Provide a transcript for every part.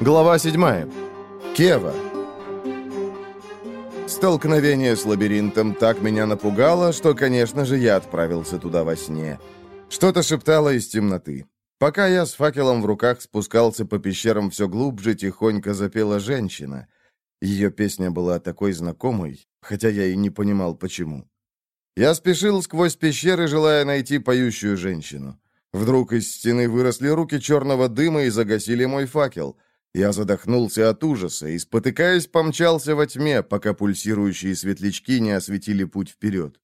Глава 7. Кева. Столкновение с лабиринтом так меня напугало, что, конечно же, я отправился туда во сне. Что-то шептало из темноты. Пока я с факелом в руках спускался по пещерам все глубже, тихонько запела женщина. Ее песня была такой знакомой, хотя я и не понимал, почему. Я спешил сквозь пещеры, желая найти поющую женщину. Вдруг из стены выросли руки черного дыма и загасили мой факел — я задохнулся от ужаса и, спотыкаясь, помчался во тьме, пока пульсирующие светлячки не осветили путь вперед.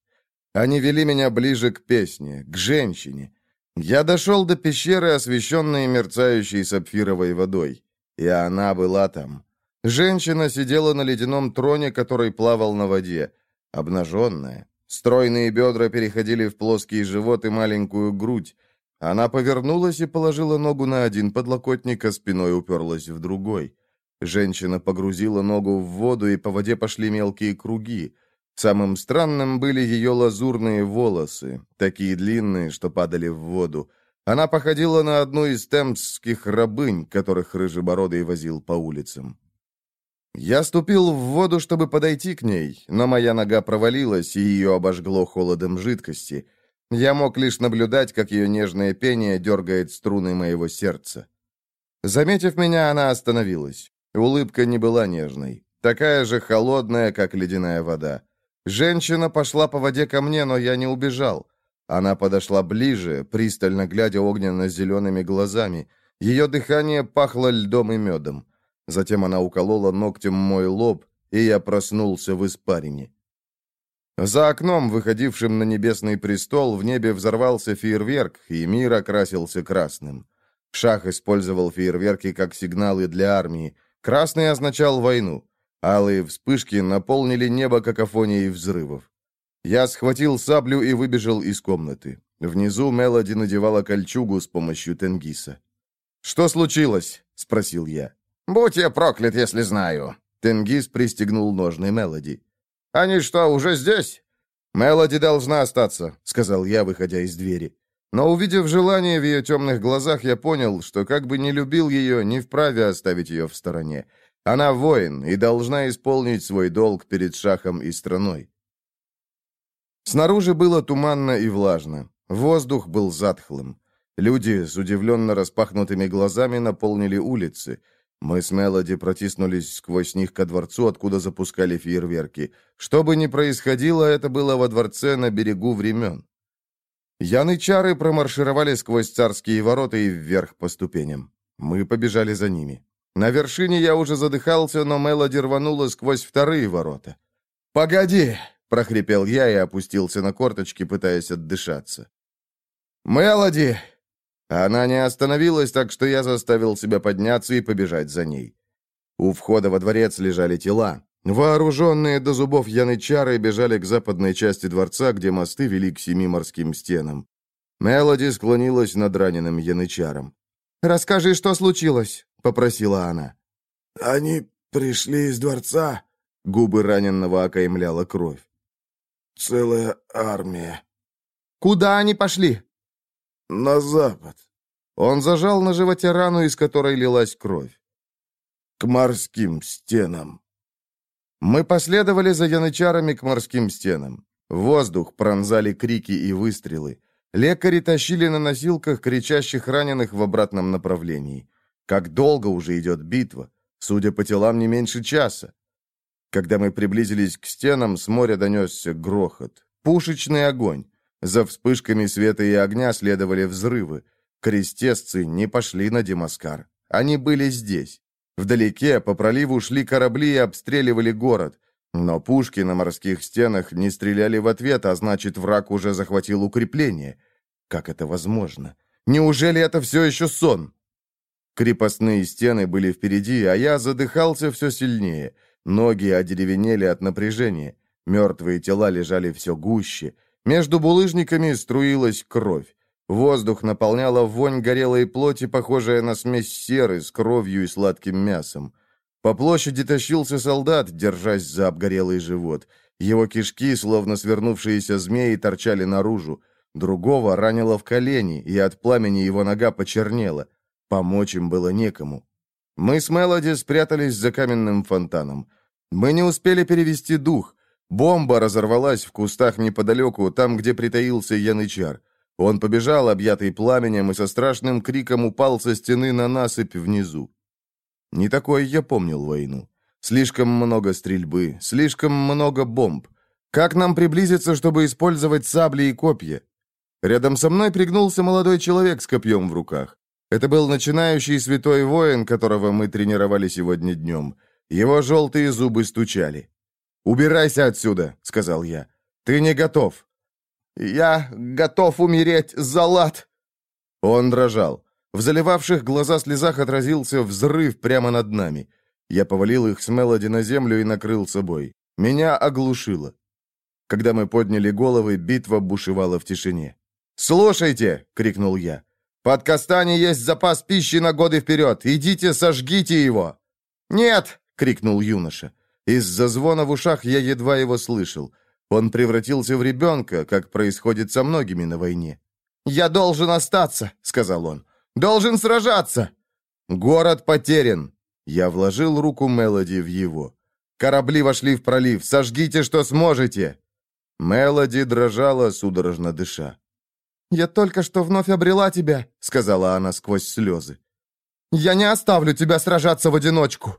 Они вели меня ближе к песне, к женщине. Я дошел до пещеры, освещенной мерцающей сапфировой водой. И она была там. Женщина сидела на ледяном троне, который плавал на воде, обнаженная. Стройные бедра переходили в плоский живот и маленькую грудь. Она повернулась и положила ногу на один подлокотник, а спиной уперлась в другой. Женщина погрузила ногу в воду, и по воде пошли мелкие круги. Самым странным были ее лазурные волосы, такие длинные, что падали в воду. Она походила на одну из темпских рабынь, которых Рыжебородый возил по улицам. Я ступил в воду, чтобы подойти к ней, но моя нога провалилась, и ее обожгло холодом жидкости — я мог лишь наблюдать, как ее нежное пение дергает струны моего сердца. Заметив меня, она остановилась. Улыбка не была нежной. Такая же холодная, как ледяная вода. Женщина пошла по воде ко мне, но я не убежал. Она подошла ближе, пристально глядя огненно-зелеными глазами. Ее дыхание пахло льдом и медом. Затем она уколола ногтем мой лоб, и я проснулся в испарине. За окном, выходившим на небесный престол, в небе взорвался фейерверк, и мир окрасился красным. Шах использовал фейерверки как сигналы для армии. Красный означал войну. Алые вспышки наполнили небо какофонией взрывов. Я схватил саблю и выбежал из комнаты. Внизу Мелоди надевала кольчугу с помощью Тенгиса. «Что случилось?» — спросил я. «Будь я проклят, если знаю». Тенгиз пристегнул ножны Мелоди. «Они что, уже здесь?» «Мелоди должна остаться», — сказал я, выходя из двери. Но, увидев желание в ее темных глазах, я понял, что как бы не любил ее, не вправе оставить ее в стороне. Она воин и должна исполнить свой долг перед шахом и страной. Снаружи было туманно и влажно. Воздух был затхлым. Люди с удивленно распахнутыми глазами наполнили улицы — мы с Мелоди протиснулись сквозь них ко дворцу, откуда запускали фейерверки. Что бы ни происходило, это было во дворце на берегу времен. Янычары промаршировали сквозь царские ворота и вверх по ступеням. Мы побежали за ними. На вершине я уже задыхался, но Мелоди рванула сквозь вторые ворота. «Погоди!» — прохрипел я и опустился на корточки, пытаясь отдышаться. «Мелоди!» Она не остановилась, так что я заставил себя подняться и побежать за ней. У входа во дворец лежали тела. Вооруженные до зубов янычары бежали к западной части дворца, где мосты вели к семи морским стенам. Мелоди склонилась над раненым янычаром. «Расскажи, что случилось?» — попросила она. «Они пришли из дворца», — губы раненого окаймляла кровь. «Целая армия». «Куда они пошли?» «На запад». Он зажал на животе рану, из которой лилась кровь. «К морским стенам». Мы последовали за янычарами к морским стенам. Воздух пронзали крики и выстрелы. Лекари тащили на носилках кричащих раненых в обратном направлении. Как долго уже идет битва? Судя по телам, не меньше часа. Когда мы приблизились к стенам, с моря донесся грохот. Пушечный огонь. За вспышками света и огня следовали взрывы. Крестесцы не пошли на Демаскар. Они были здесь. Вдалеке по проливу шли корабли и обстреливали город. Но пушки на морских стенах не стреляли в ответ, а значит, враг уже захватил укрепление. Как это возможно? Неужели это все еще сон? Крепостные стены были впереди, а я задыхался все сильнее. Ноги одеревенели от напряжения. Мертвые тела лежали все гуще. Между булыжниками струилась кровь. Воздух наполняла вонь горелой плоти, похожая на смесь серы с кровью и сладким мясом. По площади тащился солдат, держась за обгорелый живот. Его кишки, словно свернувшиеся змеи, торчали наружу. Другого ранило в колени, и от пламени его нога почернела. Помочь им было некому. Мы с Мелоди спрятались за каменным фонтаном. Мы не успели перевести дух. Бомба разорвалась в кустах неподалеку, там, где притаился Янычар. Он побежал, объятый пламенем, и со страшным криком упал со стены на насыпь внизу. Не такой я помнил войну. Слишком много стрельбы, слишком много бомб. Как нам приблизиться, чтобы использовать сабли и копья? Рядом со мной пригнулся молодой человек с копьем в руках. Это был начинающий святой воин, которого мы тренировали сегодня днем. Его желтые зубы стучали. «Убирайся отсюда», — сказал я. «Ты не готов». «Я готов умереть за лад!» Он дрожал. В заливавших глаза слезах отразился взрыв прямо над нами. Я повалил их с Мелоди на землю и накрыл собой. Меня оглушило. Когда мы подняли головы, битва бушевала в тишине. «Слушайте!» — крикнул я. «Под Кастане есть запас пищи на годы вперед! Идите, сожгите его!» «Нет!» — крикнул юноша. Из-за звона в ушах я едва его слышал. Он превратился в ребенка, как происходит со многими на войне. «Я должен остаться», — сказал он. «Должен сражаться!» «Город потерян!» Я вложил руку Мелоди в его. «Корабли вошли в пролив. Сожгите, что сможете!» Мелоди дрожала, судорожно дыша. «Я только что вновь обрела тебя», — сказала она сквозь слезы. «Я не оставлю тебя сражаться в одиночку».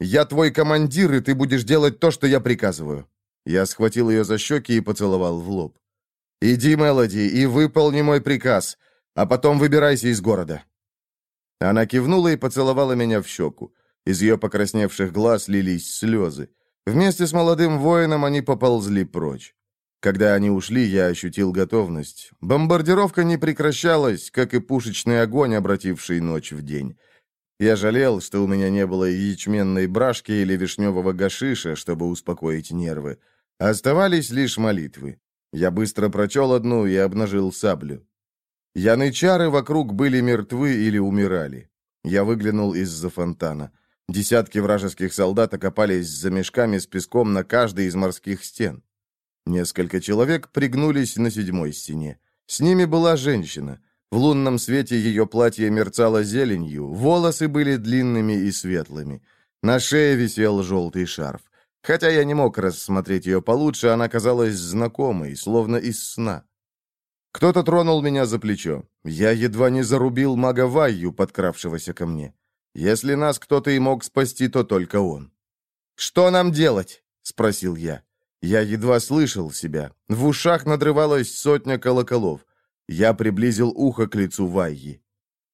«Я твой командир, и ты будешь делать то, что я приказываю. Я схватил ее за щеки и поцеловал в лоб. «Иди, Мелоди, и выполни мой приказ, а потом выбирайся из города». Она кивнула и поцеловала меня в щеку. Из ее покрасневших глаз лились слезы. Вместе с молодым воином они поползли прочь. Когда они ушли, я ощутил готовность. Бомбардировка не прекращалась, как и пушечный огонь, обративший ночь в день. Я жалел, что у меня не было ячменной брашки или вишневого гашиша, чтобы успокоить нервы. Оставались лишь молитвы. Я быстро прочел одну и обнажил саблю. Янычары вокруг были мертвы или умирали. Я выглянул из-за фонтана. Десятки вражеских солдат окопались за мешками с песком на каждой из морских стен. Несколько человек пригнулись на седьмой стене. С ними была женщина. В лунном свете ее платье мерцало зеленью, волосы были длинными и светлыми. На шее висел желтый шарф. Хотя я не мог рассмотреть ее получше, она казалась знакомой, словно из сна. Кто-то тронул меня за плечо. Я едва не зарубил мага Вайю, подкравшегося ко мне. Если нас кто-то и мог спасти, то только он. «Что нам делать?» — спросил я. Я едва слышал себя. В ушах надрывалась сотня колоколов. Я приблизил ухо к лицу Вайи.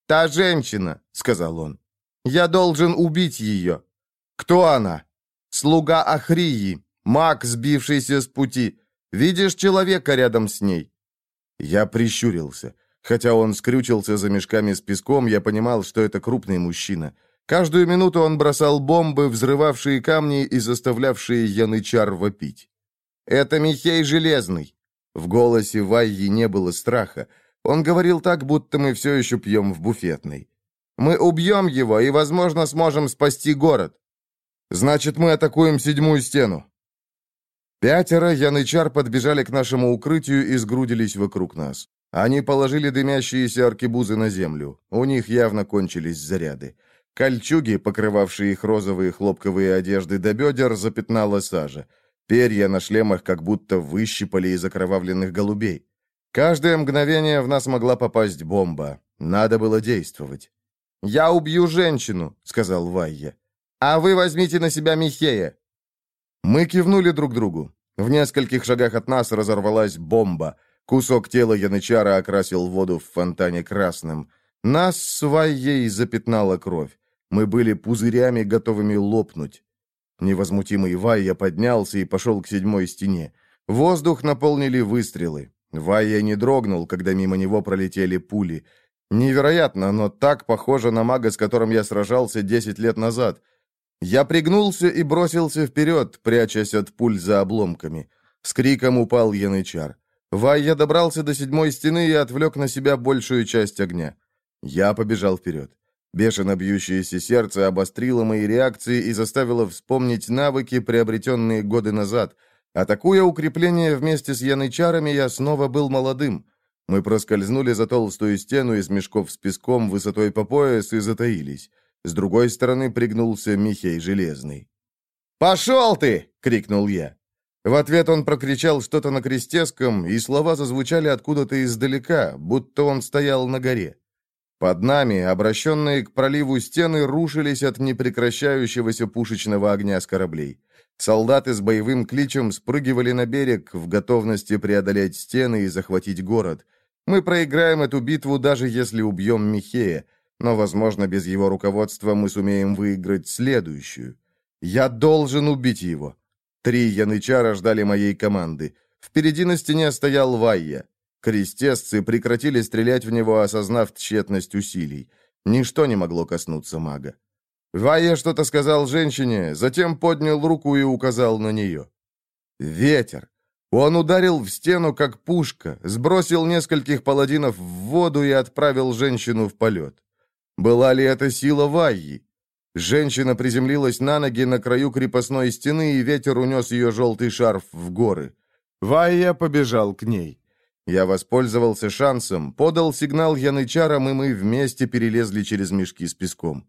«Та женщина», — сказал он. «Я должен убить ее». «Кто она?» «Слуга Ахрии, маг, сбившийся с пути. Видишь человека рядом с ней?» Я прищурился. Хотя он скрючился за мешками с песком, я понимал, что это крупный мужчина. Каждую минуту он бросал бомбы, взрывавшие камни и заставлявшие янычар вопить. «Это Михей Железный. В голосе Вайи не было страха. Он говорил так, будто мы все еще пьем в буфетной. «Мы убьем его и, возможно, сможем спасти город». «Значит, мы атакуем седьмую стену». Пятеро янычар подбежали к нашему укрытию и сгрудились вокруг нас. Они положили дымящиеся аркебузы на землю. У них явно кончились заряды. Кольчуги, покрывавшие их розовые хлопковые одежды до бедер, запятнала сажа. Перья на шлемах как будто выщипали из окровавленных голубей. Каждое мгновение в нас могла попасть бомба. Надо было действовать. «Я убью женщину», — сказал Вайя. «А вы возьмите на себя Михея». Мы кивнули друг другу. В нескольких шагах от нас разорвалась бомба. Кусок тела янычара окрасил воду в фонтане красным. Нас с Вайей запятнала кровь. Мы были пузырями, готовыми лопнуть. Невозмутимый Вайя поднялся и пошел к седьмой стене. Воздух наполнили выстрелы. Вайя не дрогнул, когда мимо него пролетели пули. Невероятно, но так похоже на мага, с которым я сражался десять лет назад. Я пригнулся и бросился вперед, прячась от пуль за обломками. С криком упал янычар. Вайя добрался до седьмой стены и отвлек на себя большую часть огня. Я побежал вперед. Бешено бьющееся сердце обострило мои реакции и заставило вспомнить навыки, приобретенные годы назад. Атакуя укрепление вместе с янычарами, я снова был молодым. Мы проскользнули за толстую стену из мешков с песком высотой по пояс и затаились. С другой стороны пригнулся Михей Железный. «Пошел ты!» — крикнул я. В ответ он прокричал что-то на крестеском, и слова зазвучали откуда-то издалека, будто он стоял на горе. Под нами, обращенные к проливу стены, рушились от непрекращающегося пушечного огня с кораблей. Солдаты с боевым кличем спрыгивали на берег в готовности преодолеть стены и захватить город. Мы проиграем эту битву, даже если убьем Михея, но, возможно, без его руководства мы сумеем выиграть следующую. Я должен убить его. Три янычара ждали моей команды. Впереди на стене стоял Вайя. Крестесцы прекратили стрелять в него, осознав тщетность усилий. Ничто не могло коснуться мага. Вайя что-то сказал женщине, затем поднял руку и указал на нее. Ветер. Он ударил в стену, как пушка, сбросил нескольких паладинов в воду и отправил женщину в полет. Была ли это сила Вайи? Женщина приземлилась на ноги на краю крепостной стены, и ветер унес ее желтый шарф в горы. Вайя побежал к ней. Я воспользовался шансом, подал сигнал янычарам, и мы вместе перелезли через мешки с песком.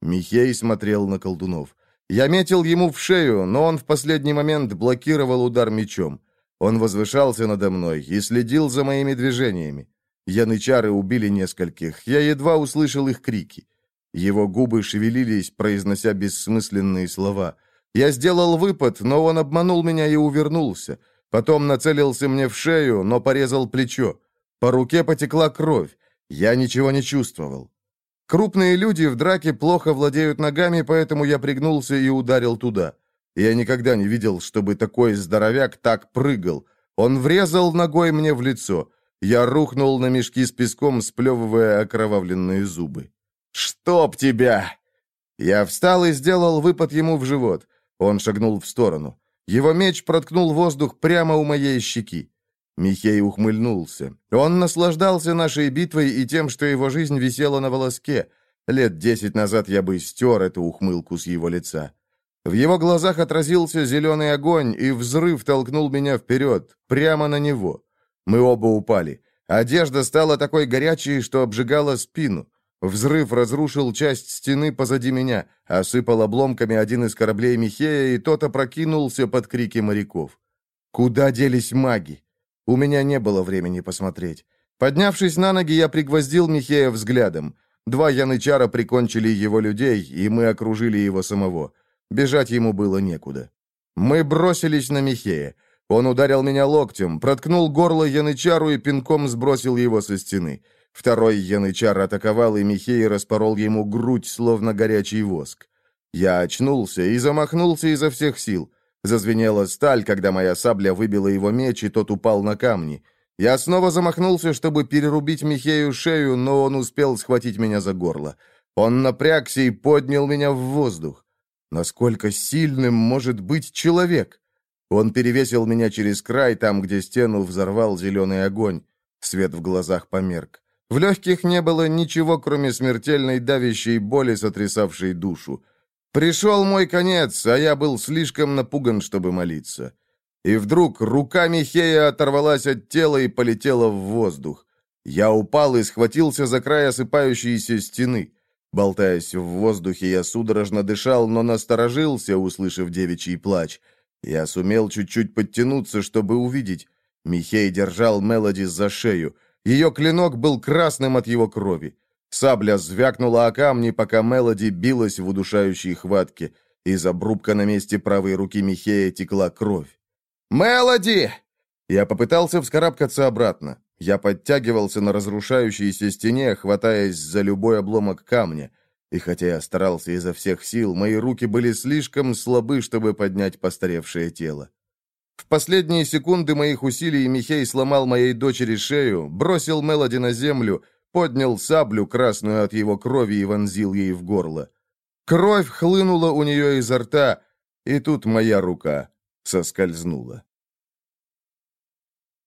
Михей смотрел на колдунов. Я метил ему в шею, но он в последний момент блокировал удар мечом. Он возвышался надо мной и следил за моими движениями. Янычары убили нескольких, я едва услышал их крики. Его губы шевелились, произнося бессмысленные слова. Я сделал выпад, но он обманул меня и увернулся. Потом нацелился мне в шею, но порезал плечо. По руке потекла кровь. Я ничего не чувствовал. Крупные люди в драке плохо владеют ногами, поэтому я пригнулся и ударил туда. Я никогда не видел, чтобы такой здоровяк так прыгал. Он врезал ногой мне в лицо. Я рухнул на мешки с песком, сплевывая окровавленные зубы. «Чтоб тебя!» Я встал и сделал выпад ему в живот. Он шагнул в сторону. Его меч проткнул воздух прямо у моей щеки. Михей ухмыльнулся. Он наслаждался нашей битвой и тем, что его жизнь висела на волоске. Лет десять назад я бы стер эту ухмылку с его лица. В его глазах отразился зеленый огонь, и взрыв толкнул меня вперед, прямо на него. Мы оба упали. Одежда стала такой горячей, что обжигала спину. Взрыв разрушил часть стены позади меня, осыпал обломками один из кораблей Михея, и тот опрокинулся под крики моряков. Куда делись маги? У меня не было времени посмотреть. Поднявшись на ноги, я пригвоздил Михея взглядом. Два янычара прикончили его людей, и мы окружили его самого. Бежать ему было некуда. Мы бросились на Михея. Он ударил меня локтем, проткнул горло янычару и пинком сбросил его со стены. Второй янычар атаковал, и Михей распорол ему грудь, словно горячий воск. Я очнулся и замахнулся изо всех сил. Зазвенела сталь, когда моя сабля выбила его меч, и тот упал на камни. Я снова замахнулся, чтобы перерубить Михею шею, но он успел схватить меня за горло. Он напрягся и поднял меня в воздух. Насколько сильным может быть человек? Он перевесил меня через край, там, где стену взорвал зеленый огонь. Свет в глазах померк. В легких не было ничего, кроме смертельной давящей боли, сотрясавшей душу. Пришел мой конец, а я был слишком напуган, чтобы молиться. И вдруг рука Михея оторвалась от тела и полетела в воздух. Я упал и схватился за край осыпающейся стены. Болтаясь в воздухе, я судорожно дышал, но насторожился, услышав девичий плач. Я сумел чуть-чуть подтянуться, чтобы увидеть. Михей держал Мелоди за шею. Ее клинок был красным от его крови. Сабля звякнула о камни, пока Мелоди билась в удушающей хватке. Из обрубка на месте правой руки Михея текла кровь. «Мелоди!» Я попытался вскарабкаться обратно. Я подтягивался на разрушающейся стене, хватаясь за любой обломок камня. И хотя я старался изо всех сил, мои руки были слишком слабы, чтобы поднять постаревшее тело. В последние секунды моих усилий Михей сломал моей дочери шею, бросил Мелоди на землю, поднял саблю, красную от его крови, и вонзил ей в горло. Кровь хлынула у нее изо рта, и тут моя рука соскользнула.